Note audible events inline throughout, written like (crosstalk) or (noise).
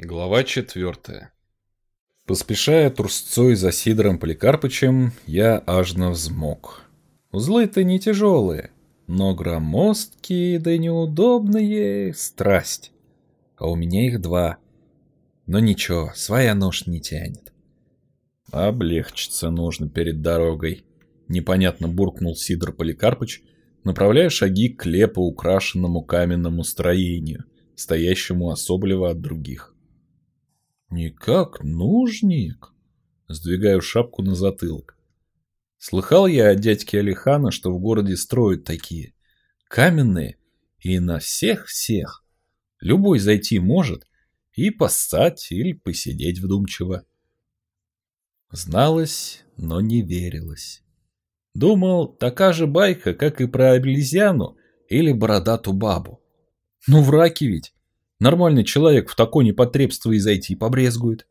Глава четвертая. Поспешая трусцой за Сидором Поликарпычем, я ажно взмок. Узлы-то не тяжелые, но громоздкие да неудобные — страсть. А у меня их два. Но ничего, своя нож не тянет. Облегчиться нужно перед дорогой. Непонятно буркнул Сидор Поликарпыч, направляя шаги к лепо украшенному каменному строению, стоящему особливо от других. «Никак нужник?» Сдвигаю шапку на затылок. Слыхал я от дядьки Алихана, что в городе строят такие. Каменные и на всех-всех. Любой зайти может и поссать или посидеть вдумчиво. Зналось, но не верилось. Думал, такая же байка, как и про обезьяну или бородату бабу. Ну, враки ведь. Нормальный человек в такое непотребство и зайти побрезгует.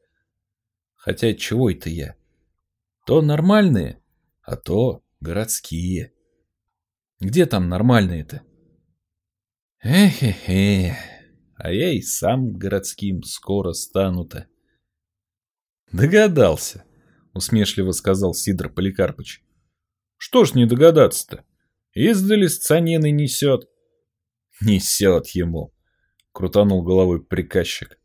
Хотя чего это я? То нормальные, а то городские. Где там нормальные-то? Эхе-хе, а я и сам городским скоро стану-то. Догадался, усмешливо сказал Сидор Поликарпыч. Что ж не догадаться-то? Издали сцанины несет. Несет ему, крутанул головой приказчик.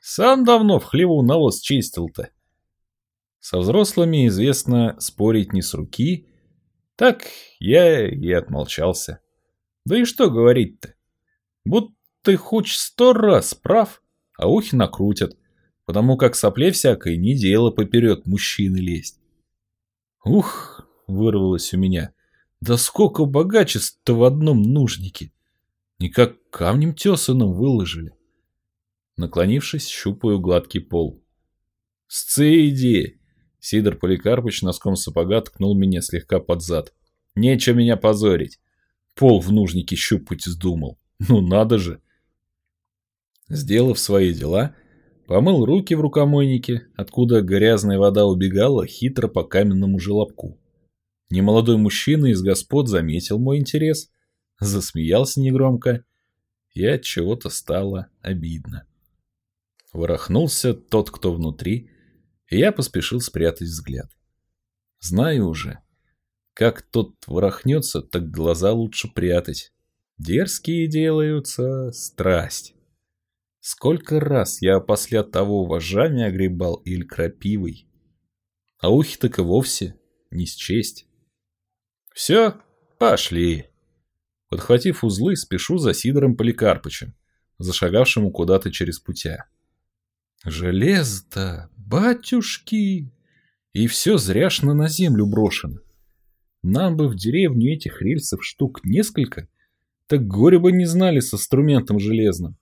Сам давно в хлеву навоз чистил-то. Со взрослыми, известно, спорить не с руки. Так я и отмолчался. Да и что говорить-то? Будто ты хоть сто раз прав, а ухи накрутят, потому как сопле всякой не дело поперед мужчины лезть. Ух, вырвалось у меня. Да сколько богачеств-то в одном нужнике! Никак камнем тесаным выложили. Наклонившись, щупаю гладкий пол. «Сцеди!» Сидор Поликарпыч носком сапога ткнул меня слегка под зад. «Нечего меня позорить. Пол в нужнике щупать вздумал. Ну надо же!» Сделав свои дела, помыл руки в рукомойнике, откуда грязная вода убегала хитро по каменному желобку. Немолодой мужчина из господ заметил мой интерес, засмеялся негромко, и от чего-то стало обидно. Ворохнулся тот, кто внутри, и я поспешил спрятать взгляд. Знаю уже, как тот ворохнется, так глаза лучше прятать. Дерзкие делаются страсть. Сколько раз я после того вожами огребал или крапивой, а ухи так и вовсе не счесть. Все, пошли. Подхватив узлы, спешу за Сидором Поликарпычем, зашагавшему куда-то через путя. Железо-то, батюшки! И все зряшно на землю брошено. Нам бы в деревню этих рельсов штук несколько, так горе бы не знали с инструментом железным.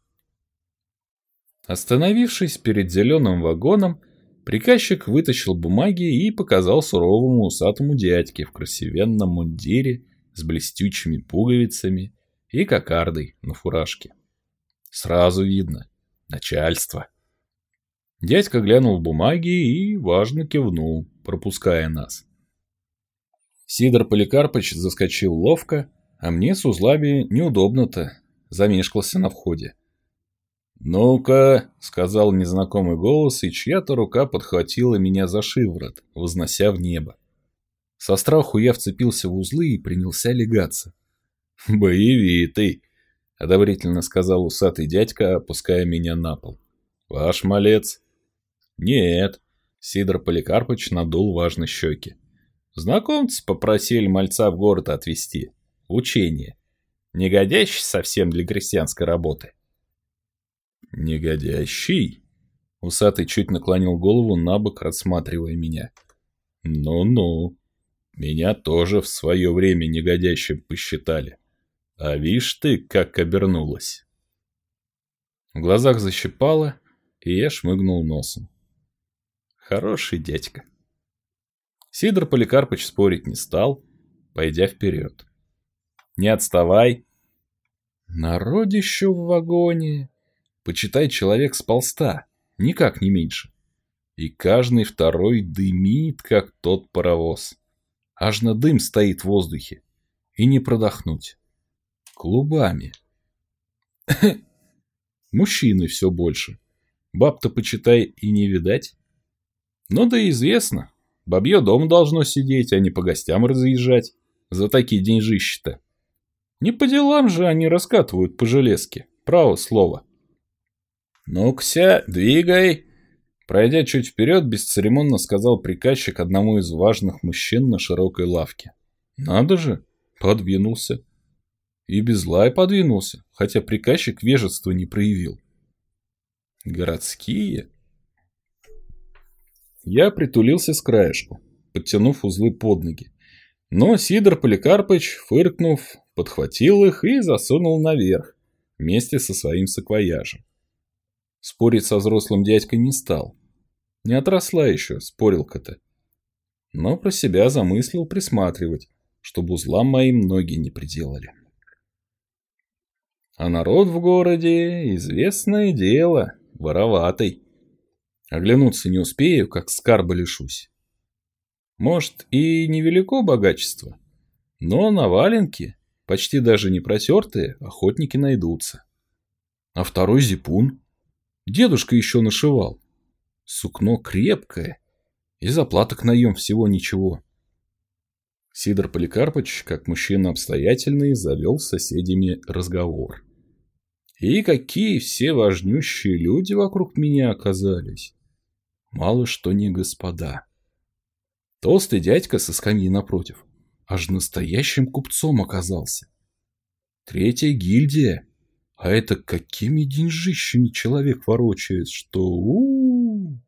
Остановившись перед зеленым вагоном, приказчик вытащил бумаги и показал суровому усатому дядьке в красивенном мундире с блестючими пуговицами и кокардой на фуражке. Сразу видно — начальство. Дядька глянул в бумаги и важно кивнул, пропуская нас. Сидор Поликарпыч заскочил ловко, а мне с узлами неудобно-то, замешкался на входе. «Ну-ка», — сказал незнакомый голос, и чья-то рука подхватила меня за шиворот, вознося в небо. Со страху я вцепился в узлы и принялся легаться. «Боевитый», — одобрительно сказал усатый дядька, опуская меня на пол. «Ваш малец?» «Нет», — Сидор Поликарпыч надул важно щеки. «Знакомцы попросили мальца в город отвезти. Учение. Не годящий совсем для крестьянской работы». «Негодящий?» Усатый чуть наклонил голову на бок, рассматривая меня. «Ну-ну, меня тоже в свое время негодящим посчитали. А вишь ты, как обернулась!» В глазах защипало, и я шмыгнул носом. Хороший дядька. Сидор Поликарпыч спорить не стал, пойдя вперед. «Не отставай!» «Народище в вагоне!» Почитай, человек сползта, никак не меньше. И каждый второй дымит, как тот паровоз. Аж на дым стоит в воздухе. И не продохнуть. Клубами. (coughs) Мужчины все больше. Баб-то, почитай, и не видать. Ну да известно, бабье дома должно сидеть, а не по гостям разъезжать. За такие деньжищи-то. Не по делам же они раскатывают по железке, право слово. «Ну-кся, двигай!» Пройдя чуть вперед, бесцеремонно сказал приказчик одному из важных мужчин на широкой лавке. «Надо же!» Подвинулся. И без лая подвинулся, хотя приказчик вежества не проявил. Городские? Я притулился с краешку, подтянув узлы под ноги. Но Сидор Поликарпыч, фыркнув, подхватил их и засунул наверх, вместе со своим саквояжем. Спорить со взрослым дядькой не стал. Не отросла еще, спорил-ка-то. Но про себя замыслил присматривать, чтобы узлам моим ноги не приделали. А народ в городе — известное дело, вороватый. Оглянуться не успею, как скарба лишусь. Может, и невелико богачество, но на валенке, почти даже не протертые, охотники найдутся. А второй зипун. Дедушка еще нашивал. Сукно крепкое, и заплаток наем всего ничего. Сидор Поликарпович, как мужчина обстоятельный, завел с соседями разговор. И какие все важнющие люди вокруг меня оказались. Мало что не господа. Толстый дядька со скамьи напротив аж настоящим купцом оказался. Третья гильдия, а это какими деньжищами человек ворочает, что у, -у, -у,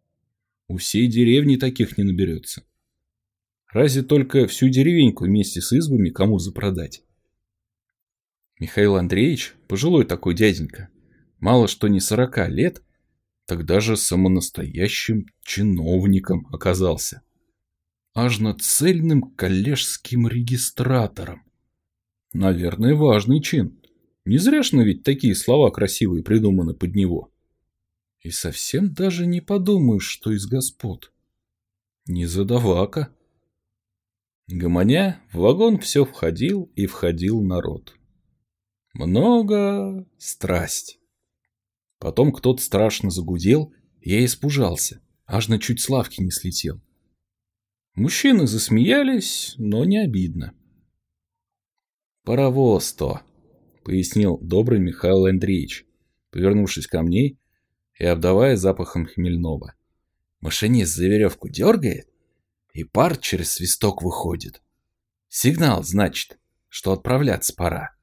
у всей деревни таких не наберется. Разве только всю деревеньку вместе с избами кому запродать? Михаил Андреевич, пожилой такой дяденька, мало что не сорока лет, тогда же самонастоящим чиновником оказался. Аж над цельным коллежским регистратором. Наверное, важный чин. Не зряшно ведь такие слова красивые придуманы под него. И совсем даже не подумаешь, что из господ. Не задавака. Гомоня, в вагон все входил и входил народ. Много страсть. Потом кто-то страшно загудел, я испужался, аж на чуть с лавки не слетел. Мужчины засмеялись, но не обидно. «Паровоз то», — пояснил добрый Михаил Андреевич, повернувшись ко мне и обдавая запахом хмельного. «Машинист за веревку дергает, и пар через свисток выходит. Сигнал, значит, что отправляться пора.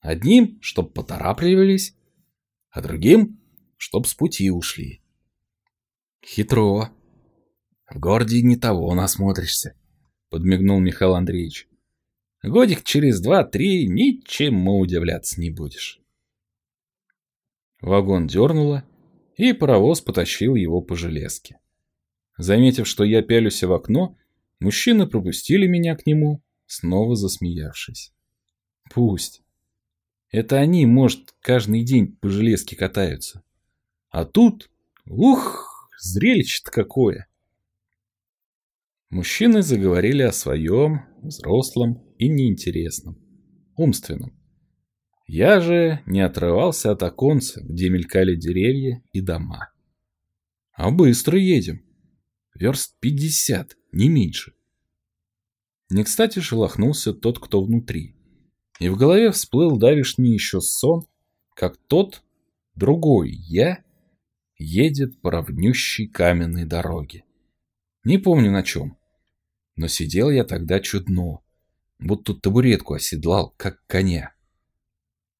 Одним, чтоб поторапливались, а другим, чтоб с пути ушли. Хитро. В городе не того насмотришься, подмигнул Михаил Андреевич. Годик через два-три ничему удивляться не будешь. Вагон дернуло, и паровоз потащил его по железке. Заметив, что я пялюсь в окно, мужчины пропустили меня к нему, снова засмеявшись. Пусть. Это они, может, каждый день по железке катаются. А тут, ух, зрелище-то какое. Мужчины заговорили о своем, взрослом и неинтересном, умственном. Я же не отрывался от оконца, где мелькали деревья и дома. А быстро едем. Верст пятьдесят, не меньше. Не кстати шелохнулся тот, кто внутри. И в голове всплыл давишний еще сон, как тот, другой я, едет по ровнющей каменной дороге. Не помню на чем. Но сидел я тогда чудно, будто табуретку оседлал, как коня.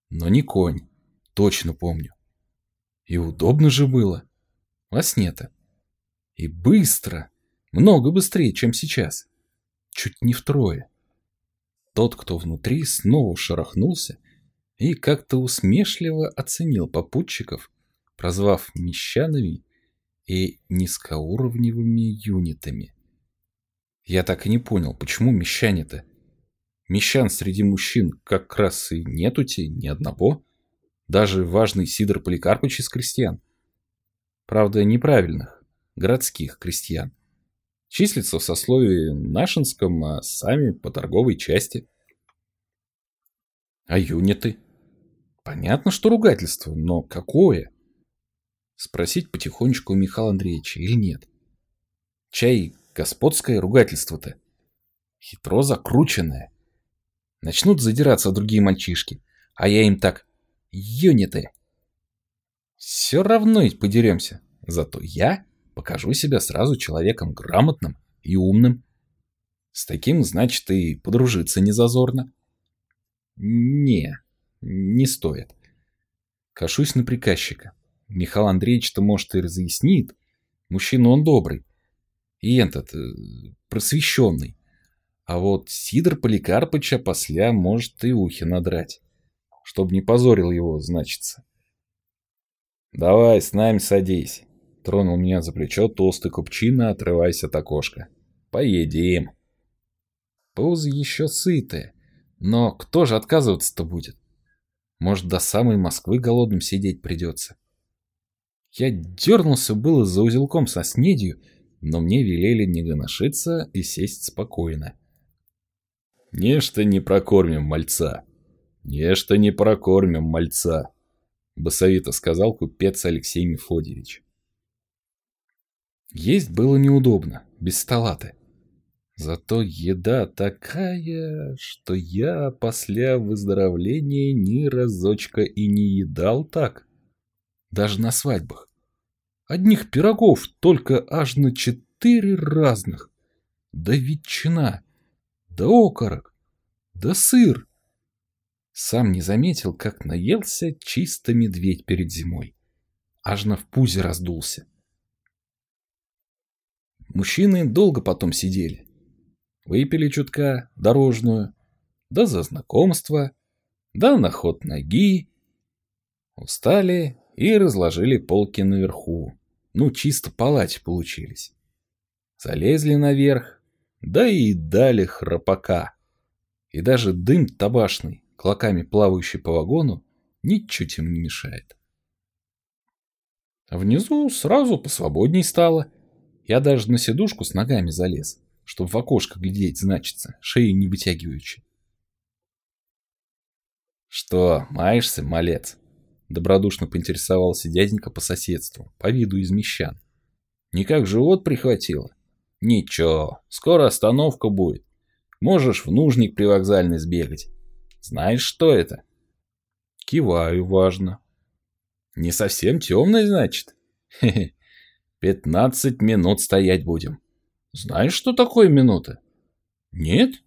Но не конь, точно помню. И удобно же было. Во сне-то. И быстро, много быстрее, чем сейчас. Чуть не втрое. Тот, кто внутри, снова шарахнулся и как-то усмешливо оценил попутчиков, прозвав мещанами и низкоуровневыми юнитами. Я так и не понял, почему мещане-то? Мещан среди мужчин как раз и нету-те ни одного. Даже важный Сидор Поликарпович из крестьян. Правда, неправильных городских крестьян. Числится в сословии нашинском, а сами по торговой части. А юниты? Понятно, что ругательство, но какое? Спросить потихонечку у Михаила Андреевича или нет? Чай господское ругательство-то. Хитро закрученное. Начнут задираться другие мальчишки, а я им так «Юниты!» Все равно ведь подеремся. Зато я покажу себя сразу человеком грамотным и умным. С таким, значит, и подружиться не зазорно. Не, не стоит. Кашусь на приказчика. Михаил Андреевич-то, может, и разъяснит. Мужчина он добрый. И этот, э, просвещенный. А вот Сидор Поликарпыча после может и ухи надрать. Чтоб не позорил его, значится. «Давай, с нами садись», — тронул меня за плечо толстый купчина, отрываясь от окошка. «Поедим». Пауза еще сытая, но кто же отказываться-то будет? Может, до самой Москвы голодным сидеть придется. Я дернулся было за узелком со снедью, но мне велели не гоношиться и сесть спокойно. «Нечто не прокормим мальца. Нечто не прокормим мальца», — басовито сказал купец Алексей Мефодьевич. Есть было неудобно, без стола-то. Зато еда такая, что я после выздоровления ни разочка и не едал так. Даже на свадьбах. Одних пирогов только аж на четыре разных. Да ветчина, да окорок, да сыр. Сам не заметил, как наелся чисто медведь перед зимой. Аж на в пузе раздулся. Мужчины долго потом сидели. Выпили чутка дорожную, да за знакомство, да на ход ноги. Устали и разложили полки наверху. Ну, чисто палати получились. Залезли наверх, да и дали храпака. И даже дым табашный, клоками плавающий по вагону, ничуть им не мешает. А внизу сразу посвободней стало. Я даже на сидушку с ногами залез чтобы в окошко глядеть, значится, шею не вытягиваючи. «Что, маешься, малец?» Добродушно поинтересовался дяденька по соседству, по виду из мещан. «Никак живот прихватило?» «Ничего, скоро остановка будет. Можешь в нужник привокзальный сбегать. Знаешь, что это?» Киваю, важно. «Не совсем темный, значит?» «Хе-хе, пятнадцать минут стоять будем. Знаешь, что такое минута? Нет?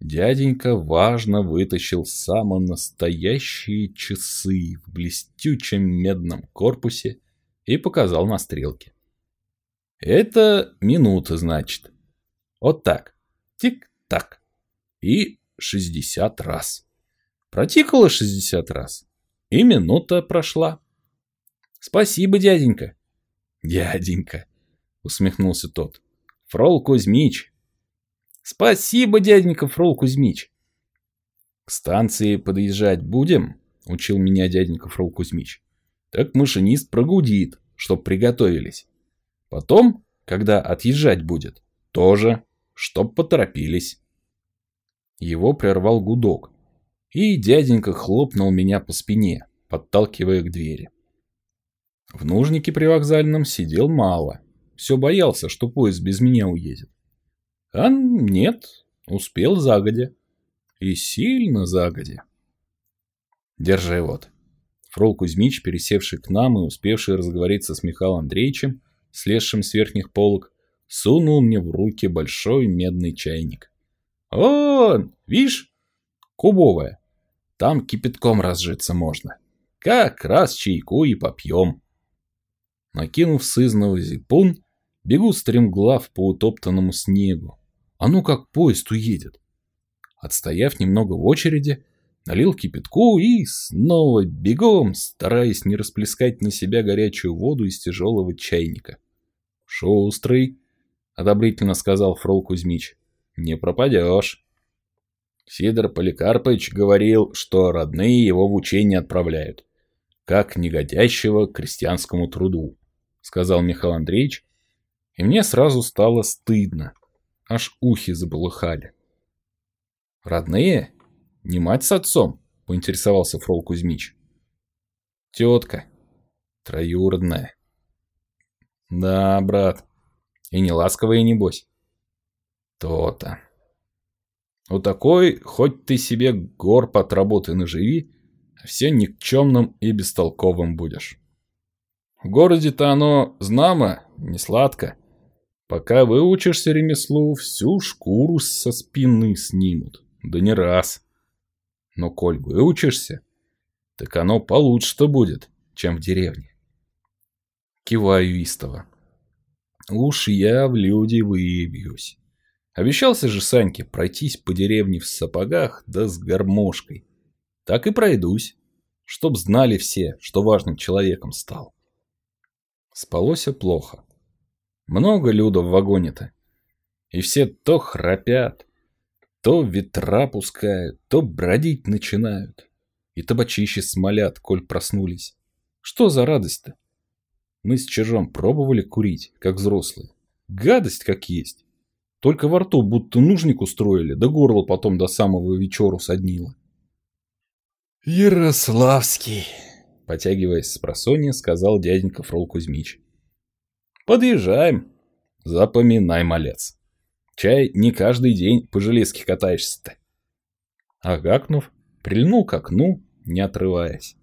Дяденька важно вытащил самые настоящие часы в блестючем медном корпусе и показал на стрелке. Это минута, значит. Вот так. Тик-так. И 60 раз. Протикало 60 раз. И минута прошла. Спасибо, дяденька. Дяденька, усмехнулся тот. Фрол Кузьмич. Спасибо, дяденька Фрол Кузьмич. К станции подъезжать будем? Учил меня дяденька Фрол Кузьмич. Так машинист прогудит, чтоб приготовились. Потом, когда отъезжать будет, тоже, чтоб поторопились. Его прервал гудок, и дяденька хлопнул меня по спине, подталкивая к двери. В нужнике привокзальном сидел мало, все боялся, что поезд без меня уедет. А нет, успел загодя. И сильно загодя. Держи вот. Фрол Кузьмич, пересевший к нам и успевший разговориться с Михаилом Андреевичем, слезшим с верхних полок, сунул мне в руки большой медный чайник. «Он, видишь, кубовая. Там кипятком разжиться можно. Как раз чайку и попьем». Накинув сызного зипун, Бегу стремглав по утоптанному снегу. А ну как поезд уедет. Отстояв немного в очереди, налил кипятку и снова бегом, стараясь не расплескать на себя горячую воду из тяжелого чайника. «Шустрый», — одобрительно сказал Фрол Кузьмич, — «не пропадешь». Сидор Поликарпович говорил, что родные его в учение отправляют, как негодящего к крестьянскому труду, сказал Михаил Андреевич, и мне сразу стало стыдно. Аж ухи заполыхали. «Родные? Не мать с отцом?» – поинтересовался Фрол Кузьмич. «Тетка. Троюродная. Да, брат. И не ласковая, небось. То-то. У такой, хоть ты себе гор от работы наживи, все никчемным и бестолковым будешь. В городе-то оно знамо, не сладко. Пока выучишься ремеслу, всю шкуру со спины снимут. Да не раз. Но коль выучишься, так оно получше-то будет, чем в деревне. Киваю истово. Уж я в люди выбьюсь. Обещался же Саньке пройтись по деревне в сапогах да с гармошкой. Так и пройдусь, чтоб знали все, что важным человеком стал. Спалося плохо. Много люда в вагоне-то. И все то храпят, то ветра пускают, то бродить начинают. И табачище смолят, коль проснулись. Что за радость-то? Мы с Чижом пробовали курить, как взрослые. Гадость как есть. Только во рту будто нужник устроили, да горло потом до самого вечеру соднило. «Ярославский!» Потягиваясь с просонья, сказал дяденька Фрол Кузьмич. «Подъезжаем. Запоминай, малец. Чай не каждый день по железке катаешься-то». Агакнув, прильнул к окну, не отрываясь.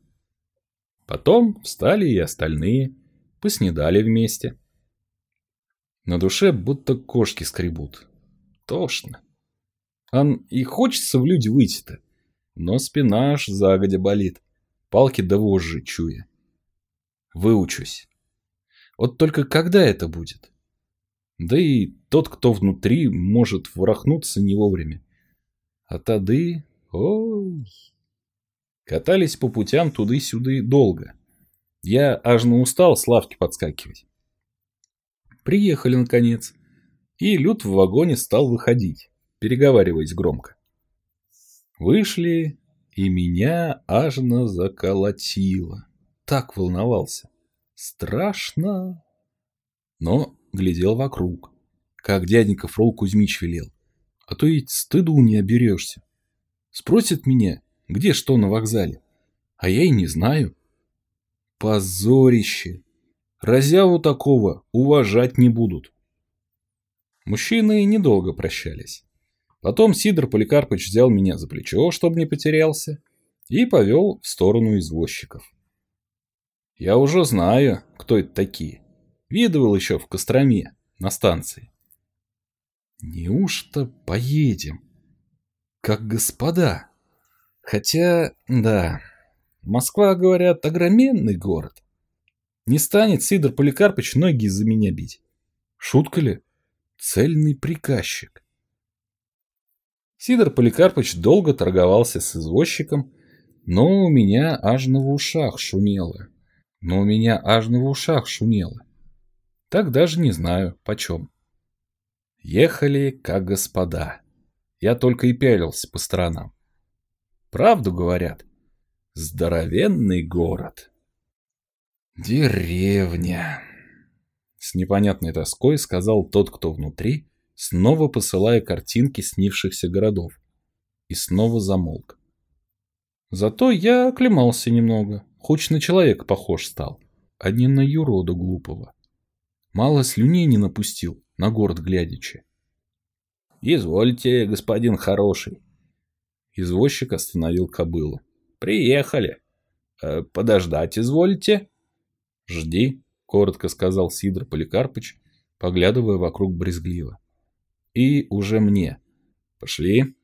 Потом встали и остальные, поснедали вместе. На душе будто кошки скребут. Тошно. Ан и хочется в люди выйти-то, но спина аж загодя болит, палки да вожжи чуя. Выучусь. Вот только когда это будет? Да и тот, кто внутри, может ворохнуться не вовремя. А тады... Ой... Катались по путям туды-сюды долго. Я аж на устал с лавки подскакивать. Приехали, наконец. И Люд в вагоне стал выходить, переговариваясь громко. Вышли, и меня аж на заколотило. Так волновался. Страшно. Но глядел вокруг, как дяденька Фрол Кузьмич велел. А то ведь стыду не оберешься. Спросит меня, где что на вокзале. А я и не знаю. Позорище. Разяву такого уважать не будут. Мужчины недолго прощались. Потом Сидор Поликарпыч взял меня за плечо, чтобы не потерялся, и повел в сторону извозчиков. Я уже знаю, кто это такие. Видывал еще в Костроме, на станции. Неужто поедем? Как господа. Хотя, да, Москва, говорят, огроменный город. Не станет Сидор Поликарпыч ноги из-за меня бить. Шутка ли? Цельный приказчик. Сидор Поликарпыч долго торговался с извозчиком, но у меня аж на ушах шумело. Но у меня аж на в ушах шумело. Так даже не знаю, почем. Ехали как господа. Я только и пялился по сторонам. Правду говорят. Здоровенный город. «Деревня», — с непонятной тоской сказал тот, кто внутри, снова посылая картинки снившихся городов. И снова замолк. Зато я оклемался немного, хоть на человека похож стал, а не на юрода глупого. Мало слюней не напустил, на город глядячи. «Извольте, господин хороший». Извозчик остановил кобылу. «Приехали. Э, подождать извольте?» «Жди», — коротко сказал Сидор Поликарпыч, поглядывая вокруг брезгливо. «И уже мне. Пошли».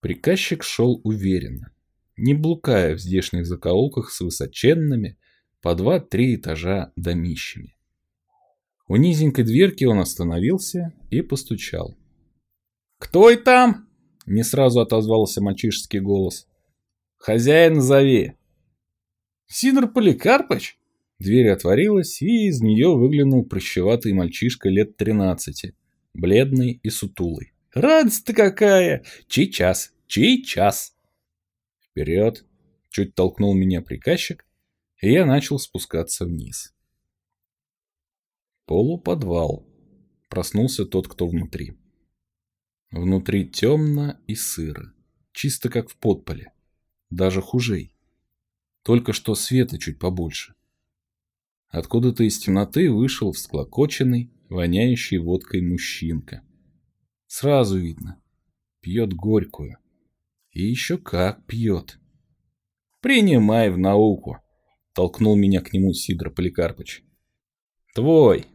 Приказчик шел уверенно, не блукая в здешних закоулках с высоченными по два-три этажа домищами. У низенькой дверки он остановился и постучал. «Кто и там?» — не сразу отозвался мальчишеский голос. «Хозяин зови». «Сидор Поликарпыч?» Дверь отворилась, и из нее выглянул прыщеватый мальчишка лет тринадцати, бледный и сутулый. «Радость-то какая! Чей-час! Чей-час!» «Вперед!» — чуть толкнул меня приказчик, и я начал спускаться вниз. Полуподвал. Проснулся тот, кто внутри. Внутри темно и сыро, чисто как в подполе. Даже хужей. Только что света чуть побольше. Откуда-то из темноты вышел всклокоченный, воняющий водкой мужчинка. Сразу видно, пьет горькую. И еще как пьет. «Принимай в науку», — толкнул меня к нему Сидор Поликарпыч. «Твой,